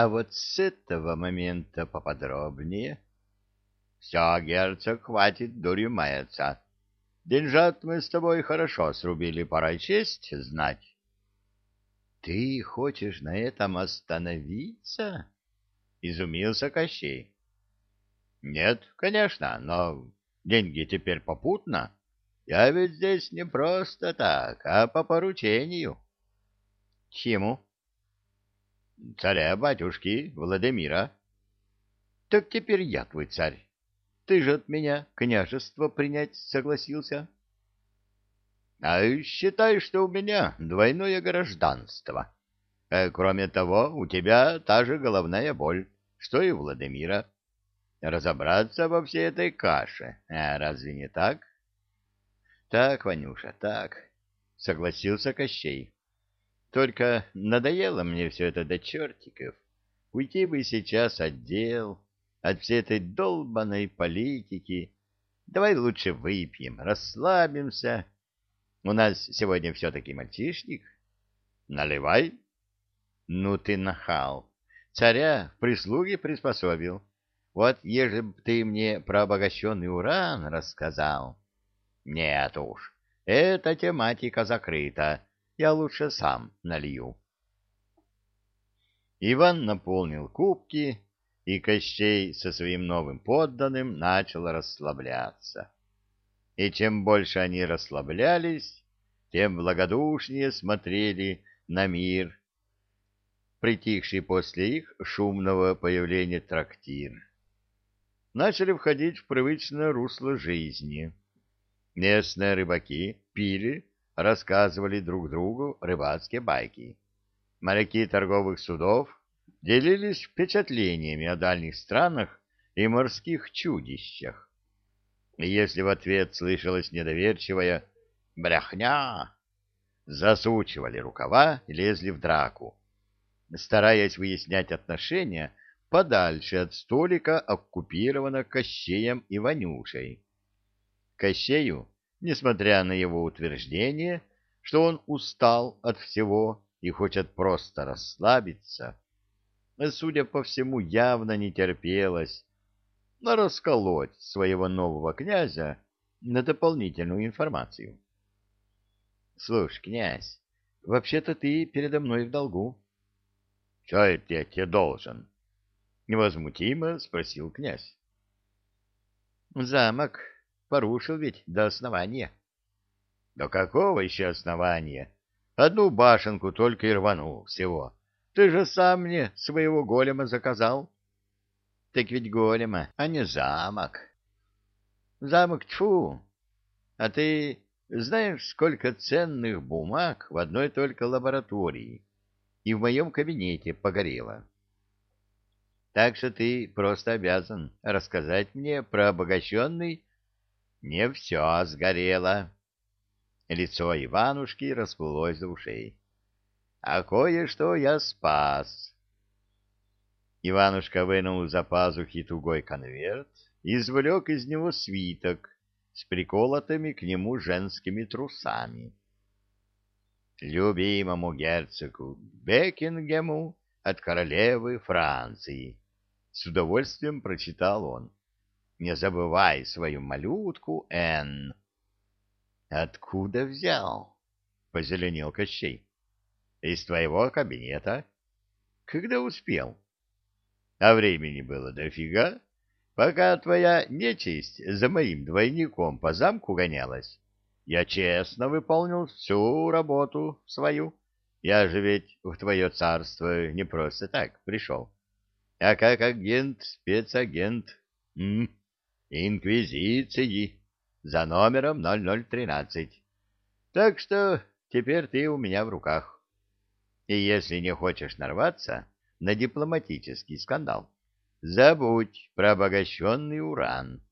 А вот с этого момента поподробнее. Все, герцог, хватит дурью маяться. Деньжат мы с тобой хорошо срубили, пора честь знать. Ты хочешь на этом остановиться? Изумился Кощей. Нет, конечно, но деньги теперь попутно. Я ведь здесь не просто так, а по поручению. Чему? Царя-батюшки Владимира. Так теперь я твой царь. Ты же от меня княжество принять согласился. А считай, что у меня двойное гражданство. А кроме того, у тебя та же головная боль, что и у Владимира. Разобраться во всей этой каше, а разве не так? Так, Ванюша, так, согласился Кощей. Только надоело мне все это до чертиков. Уйти бы сейчас от дел, от всей этой долбанной политики. Давай лучше выпьем, расслабимся. У нас сегодня все-таки мальчишник. Наливай. Ну ты нахал. Царя в прислуге приспособил. Вот ежели б ты мне про обогащенный уран рассказал. Нет уж, эта тематика закрыта. Я лучше сам налью. Иван наполнил кубки и Кощей со своим новым подданным начал расслабляться. И чем больше они расслаблялись, тем благодушнее смотрели на мир, притихший после их шумного появления трактир. Начали входить в привычное русло жизни. Местные рыбаки пили, рассказывали друг другу рыбацкие байки. Моряки торговых судов делились впечатлениями о дальних странах и морских чудищах. Если в ответ слышалось недоверчивое «брехня», засучивали рукава и лезли в драку, стараясь выяснять отношения подальше от столика, оккупированного Кощеем и Ванюшей. Кощею, несмотря на его утверждение, что он устал от всего и хочет просто расслабиться, судя по всему, явно не терпелось на расколоть своего нового князя на дополнительную информацию. — Слушай, князь, вообще-то ты передо мной в долгу. — Что это я тебе должен? — невозмутимо спросил князь. — Замок порушил ведь до основания. — До какого еще основания? Одну башенку только и рванул всего. — ты же сам мне своего голема заказал. Так ведь голема, а не замок. Замок тьфу. А ты знаешь, сколько ценных бумаг в одной только лаборатории и в моем кабинете погорело? Так что ты просто обязан рассказать мне про обогащенный... Не все сгорело. Лицо Иванушки расплылось до ушей а кое-что я спас. Иванушка вынул за пазухи тугой конверт и извлек из него свиток с приколотыми к нему женскими трусами. Любимому герцогу Бекингему от королевы Франции. С удовольствием прочитал он. Не забывай свою малютку Энн. Откуда взял? Позеленел Кощей. Из твоего кабинета. Когда успел? А времени было дофига. Пока твоя нечисть за моим двойником по замку гонялась, я честно выполнил всю работу свою. Я же ведь в твое царство не просто так пришел, а как агент, спецагент, м -м, инквизиции, за номером 0013. Так что теперь ты у меня в руках. И если не хочешь нарваться на дипломатический скандал, забудь про обогащенный уран.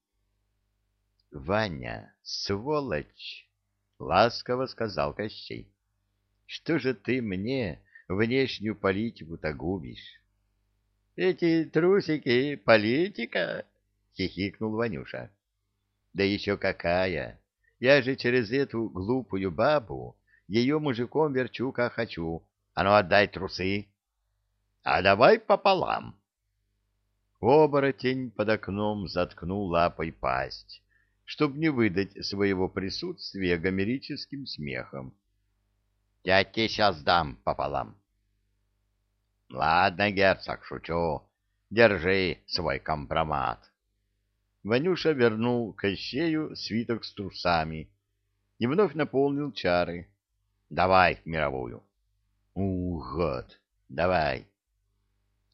— Ваня, сволочь! — ласково сказал Кощей. — Что же ты мне внешнюю политику-то губишь? — Эти трусики — политика? — хихикнул Ванюша. — Да еще какая! Я же через эту глупую бабу ее мужиком верчу, как хочу, а ну, отдай трусы. А давай пополам. Оборотень под окном заткнул лапой пасть, чтобы не выдать своего присутствия гомерическим смехом. — Я тебе сейчас дам пополам. — Ладно, герцог, шучу. Держи свой компромат. Ванюша вернул Кощею свиток с трусами и вновь наполнил чары. — Давай мировую. — Ух, гад, давай.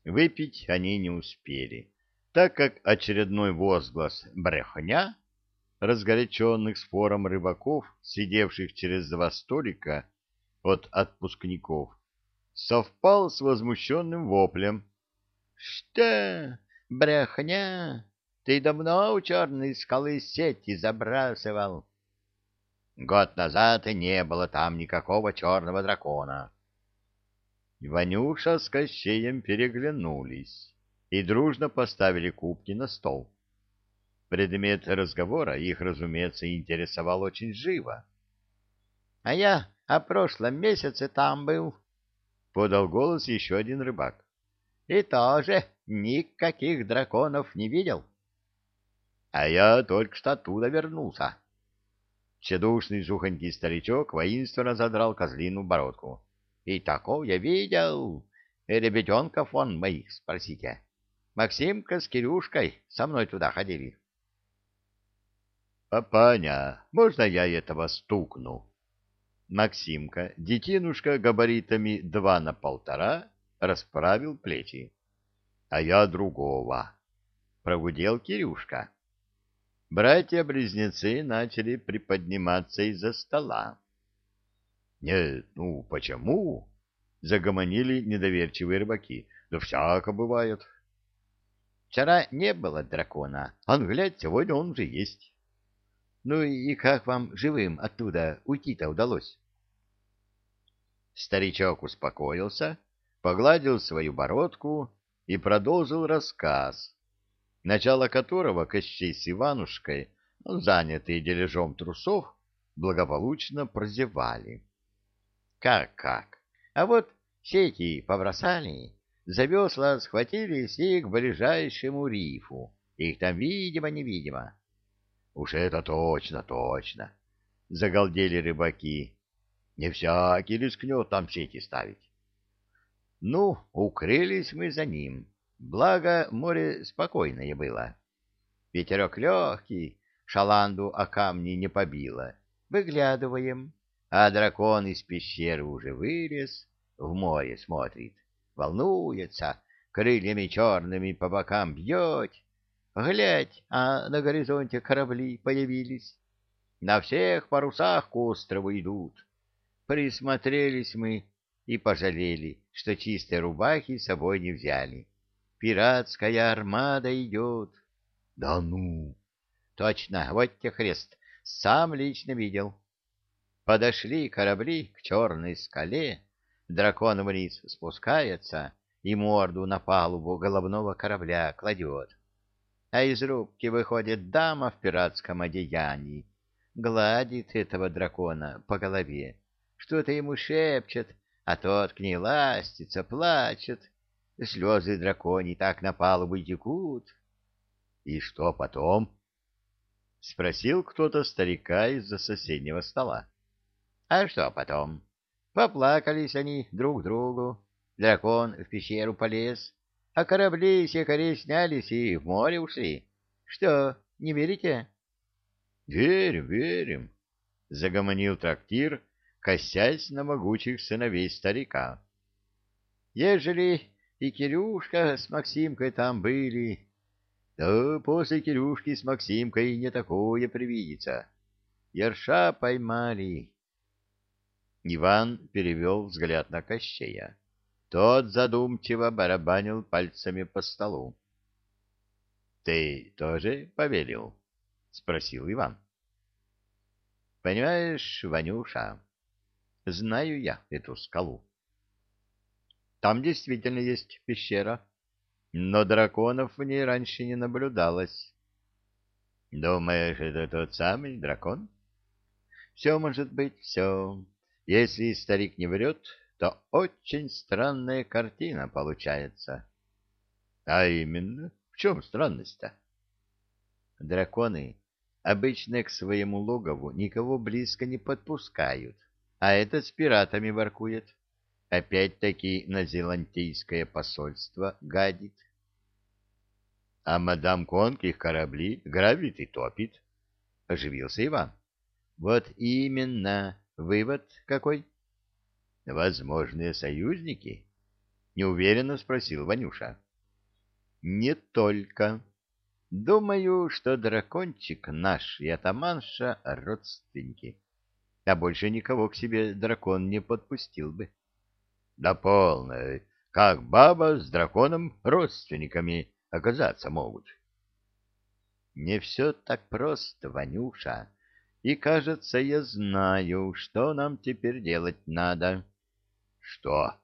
Выпить они не успели, так как очередной возглас «брехня» разгоряченных спором рыбаков, сидевших через два столика от отпускников, совпал с возмущенным воплем. — Что, брехня? Ты давно у черной скалы сети забрасывал? Год назад и не было там никакого черного дракона. Ванюша с Кощеем переглянулись и дружно поставили кубки на стол. Предмет разговора их, разумеется, интересовал очень живо. — А я о прошлом месяце там был, — подал голос еще один рыбак. — И тоже никаких драконов не видел. — А я только что оттуда вернулся. Чедушный сухонький старичок воинственно задрал козлину бородку. И такого я видел. Ребятенков вон моих, спросите. Максимка с Кирюшкой со мной туда ходили. Папаня, можно я этого стукну? Максимка, детинушка габаритами два на полтора, расправил плечи. А я другого. Прогудел Кирюшка. Братья-близнецы начали приподниматься из-за стола. Нет, ну почему? Загомонили недоверчивые рыбаки. Да всяко бывает. Вчера не было дракона, а глядь, сегодня он уже есть. Ну и как вам живым оттуда уйти-то удалось? Старичок успокоился, погладил свою бородку и продолжил рассказ, начало которого Кощей с Иванушкой, занятые дележом трусов, благополучно прозевали. Как-как? А вот сети побросали, за весла схватились и к ближайшему рифу. Их там видимо-невидимо. — Уж это точно, точно! — загалдели рыбаки. — Не всякий рискнет там сети ставить. Ну, укрылись мы за ним. Благо, море спокойное было. Ветерок легкий, шаланду о камни не побило. Выглядываем а дракон из пещеры уже вылез, в море смотрит, волнуется, крыльями черными по бокам бьет. Глядь, а на горизонте корабли появились. На всех парусах к острову идут. Присмотрелись мы и пожалели, что чистой рубахи с собой не взяли. Пиратская армада идет. Да ну! Точно, вот те хрест, сам лично видел. Подошли корабли к черной скале, дракон вниз спускается и морду на палубу головного корабля кладет. А из рубки выходит дама в пиратском одеянии, гладит этого дракона по голове, что-то ему шепчет, а тот к ней ластится, плачет. Слезы драконий так на палубу текут. — И что потом? — спросил кто-то старика из-за соседнего стола. А что потом? Поплакались они друг другу. Дракон в пещеру полез, а корабли секари снялись и в море ушли. Что, не верите? — Верим, верим, — загомонил трактир, косясь на могучих сыновей старика. — Ежели и Кирюшка с Максимкой там были, то после Кирюшки с Максимкой не такое привидится. Ерша поймали, Иван перевел взгляд на Кощея. Тот задумчиво барабанил пальцами по столу. — Ты тоже поверил? — спросил Иван. — Понимаешь, Ванюша, знаю я эту скалу. Там действительно есть пещера, но драконов в ней раньше не наблюдалось. — Думаешь, это тот самый дракон? — Все может быть, все. Если старик не врет, что очень странная картина получается. — А именно? В чем странность-то? Драконы обычно к своему логову никого близко не подпускают, а этот с пиратами воркует. Опять-таки на зелантийское посольство гадит. — А мадам Конг их корабли грабит и топит, — оживился Иван. — Вот именно. Вывод какой? — Возможные союзники? — неуверенно спросил Ванюша. — Не только. Думаю, что дракончик наш и атаманша родственники. А больше никого к себе дракон не подпустил бы. — Да полно! Как баба с драконом родственниками оказаться могут? — Не все так просто, Ванюша. И, кажется, я знаю, что нам теперь делать надо. — Что?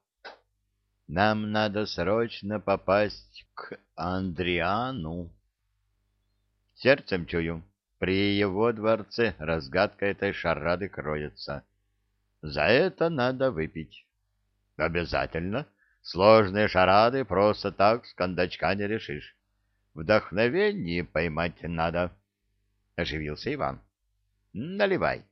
— Нам надо срочно попасть к Андриану. Сердцем чую, при его дворце разгадка этой шарады кроется. За это надо выпить. Обязательно. Сложные шарады просто так с кондачка не решишь. Вдохновение поймать надо. Оживился Иван. Наливай.